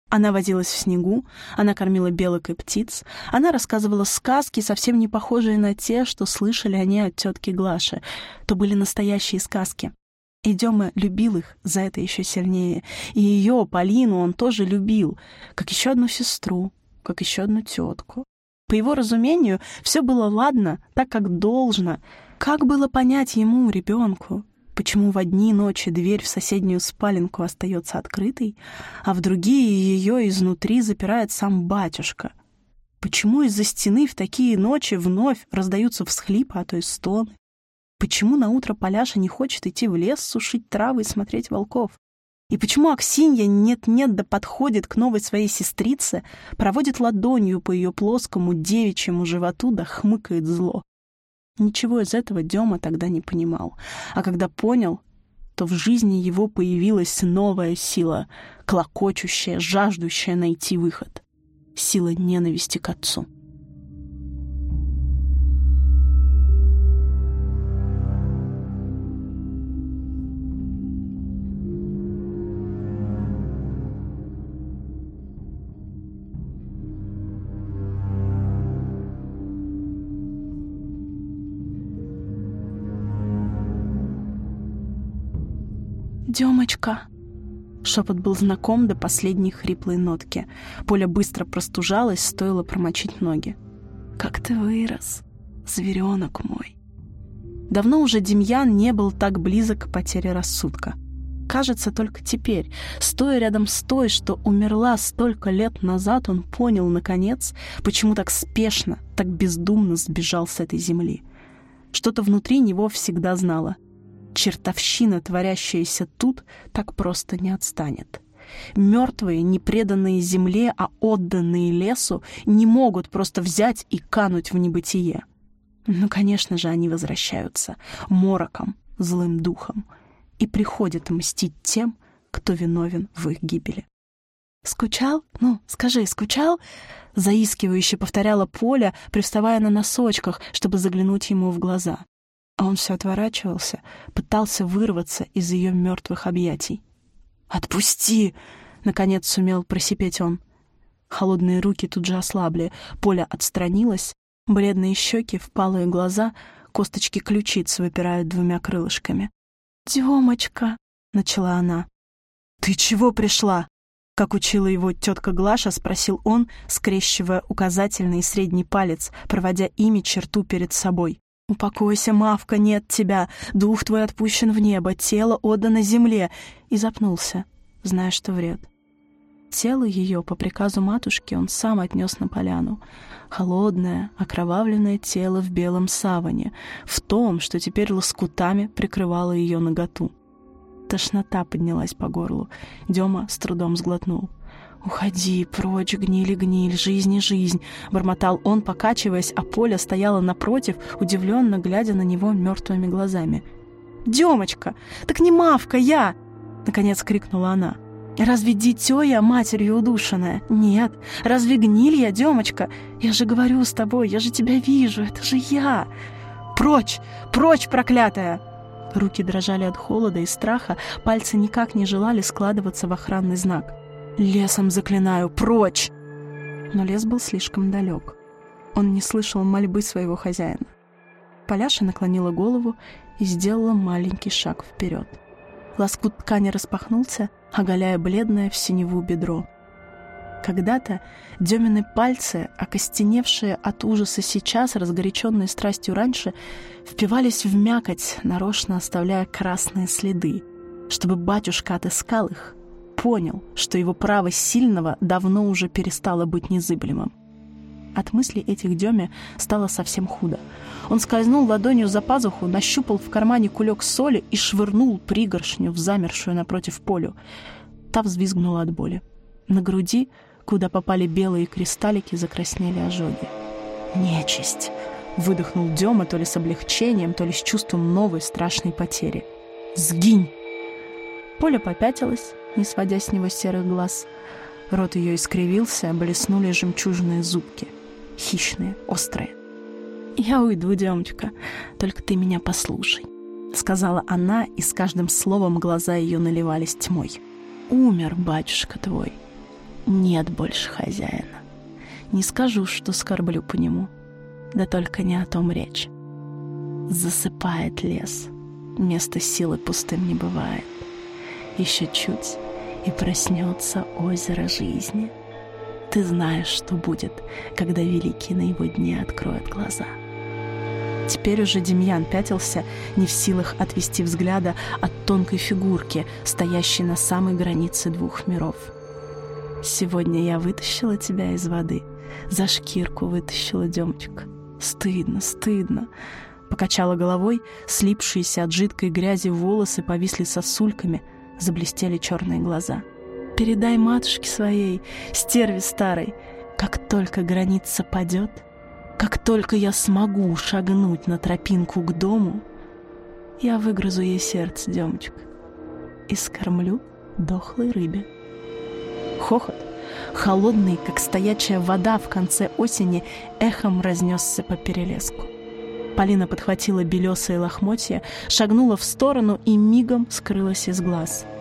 Speaker 1: Она возилась в снегу, она кормила белок и птиц, она рассказывала сказки, совсем не похожие на те, что слышали они от тетки Глаши. То были настоящие сказки. И Дема любил их за это еще сильнее. И ее, Полину, он тоже любил, как еще одну сестру, как еще одну тетку. По его разумению, все было ладно, так как должно. Как было понять ему, ребенку? почему в одни ночи дверь в соседнюю спаленку остается открытой, а в другие ее изнутри запирает сам батюшка. Почему из-за стены в такие ночи вновь раздаются всхлипы, а то и стоны? Почему на утро Поляша не хочет идти в лес, сушить травы и смотреть волков? И почему Аксинья нет-нет да подходит к новой своей сестрице, проводит ладонью по ее плоскому девичьему животу да хмыкает зло? Ничего из этого Дема тогда не понимал. А когда понял, то в жизни его появилась новая сила, клокочущая, жаждущая найти выход. Сила ненависти к отцу. «Демочка!» Шепот был знаком до последней хриплой нотки. Поля быстро простужалась, стоило промочить ноги. «Как ты вырос, зверенок мой!» Давно уже Демьян не был так близок к потере рассудка. Кажется, только теперь, стоя рядом с той, что умерла столько лет назад, он понял, наконец, почему так спешно, так бездумно сбежал с этой земли. Что-то внутри него всегда знало — чертовщина, творящаяся тут, так просто не отстанет. Мертвые, не преданные земле, а отданные лесу, не могут просто взять и кануть в небытие. Ну, конечно же, они возвращаются мороком, злым духом и приходят мстить тем, кто виновен в их гибели. «Скучал? Ну, скажи, скучал?» Заискивающе повторяла Поля, привставая на носочках, чтобы заглянуть ему в глаза а он все отворачивался, пытался вырваться из ее мертвых объятий. «Отпусти!» — наконец сумел просипеть он. Холодные руки тут же ослабли, Поля отстранилась, бледные щеки, впалые глаза, косточки ключиц выпирают двумя крылышками. «Демочка!» — начала она. «Ты чего пришла?» Как учила его тетка Глаша, спросил он, скрещивая указательный и средний палец, проводя ими черту перед собой. «Упокойся, Мавка, нет тебя! Дух твой отпущен в небо, тело отдано земле!» И запнулся, зная, что вред. Тело ее, по приказу матушки, он сам отнес на поляну. Холодное, окровавленное тело в белом саване, в том, что теперь лоскутами прикрывало ее наготу. Тошнота поднялась по горлу. Дема с трудом сглотнул. «Уходи, прочь, гнили, гниль, жизнь и жизнь!» — бормотал он, покачиваясь, а Поля стояла напротив, удивленно глядя на него мертвыми глазами. «Демочка! Так не Мавка, я!» — наконец крикнула она. «Разве дитё я матерью удушенная? Нет. Разве гниль я, Демочка? Я же говорю с тобой, я же тебя вижу, это же я! Прочь! Прочь, проклятая!» Руки дрожали от холода и страха, пальцы никак не желали складываться в охранный знак. «Лесом заклинаю, прочь!» Но лес был слишком далек. Он не слышал мольбы своего хозяина. Поляша наклонила голову и сделала маленький шаг вперед. Лоскут ткани распахнулся, оголяя бледное в синеву бедро. Когда-то Демины пальцы, окостеневшие от ужаса сейчас, разгоряченные страстью раньше, впивались в мякоть, нарочно оставляя красные следы, чтобы батюшка отыскал их, понял, что его право сильного давно уже перестало быть незыблемым. От мыслей этих Деме стало совсем худо. Он скользнул ладонью за пазуху, нащупал в кармане кулек соли и швырнул пригоршню в замершую напротив полю. Та взвизгнула от боли. На груди, куда попали белые кристаллики, закраснели ожоги. «Нечисть!» — выдохнул Дема то ли с облегчением, то ли с чувством новой страшной потери. «Сгинь!» Поля попятилась, не сводя с него серых глаз. Рот ее искривился, блеснули жемчужные зубки — хищные, острые. «Я уйду, Демочка, только ты меня послушай», — сказала она, и с каждым словом глаза ее наливались тьмой. «Умер батюшка твой. Нет больше хозяина. Не скажу, что скорблю по нему, да только не о том речь. Засыпает лес, место силы пустым не бывает. Еще чуть, и проснется озеро жизни». Ты знаешь, что будет, когда Великий на его дне откроет глаза. Теперь уже Демьян пятился, не в силах отвести взгляда от тонкой фигурки, стоящей на самой границе двух миров. «Сегодня я вытащила тебя из воды, за шкирку вытащила Демчик. Стыдно, стыдно!» Покачала головой, слипшиеся от жидкой грязи волосы повисли сосульками, заблестели черные глаза — передай матушке своей, стерве старой, как только граница падет, как только я смогу шагнуть на тропинку к дому, я выгрызу ей сердце, Демочек, и скормлю дохлой рыбе. Хохот, холодный, как стоячая вода в конце осени, эхом разнесся по перелеску. Полина подхватила белесые лохмотья, шагнула в сторону и мигом скрылась из глаз —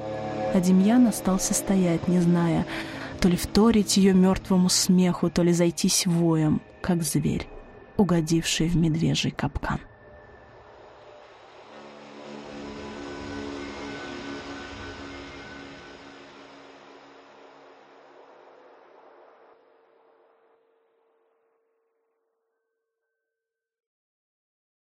Speaker 1: а Демьян остался стоять, не зная, то ли вторить ее мертвому смеху, то ли зайтись воем, как зверь, угодивший в медвежий капкан.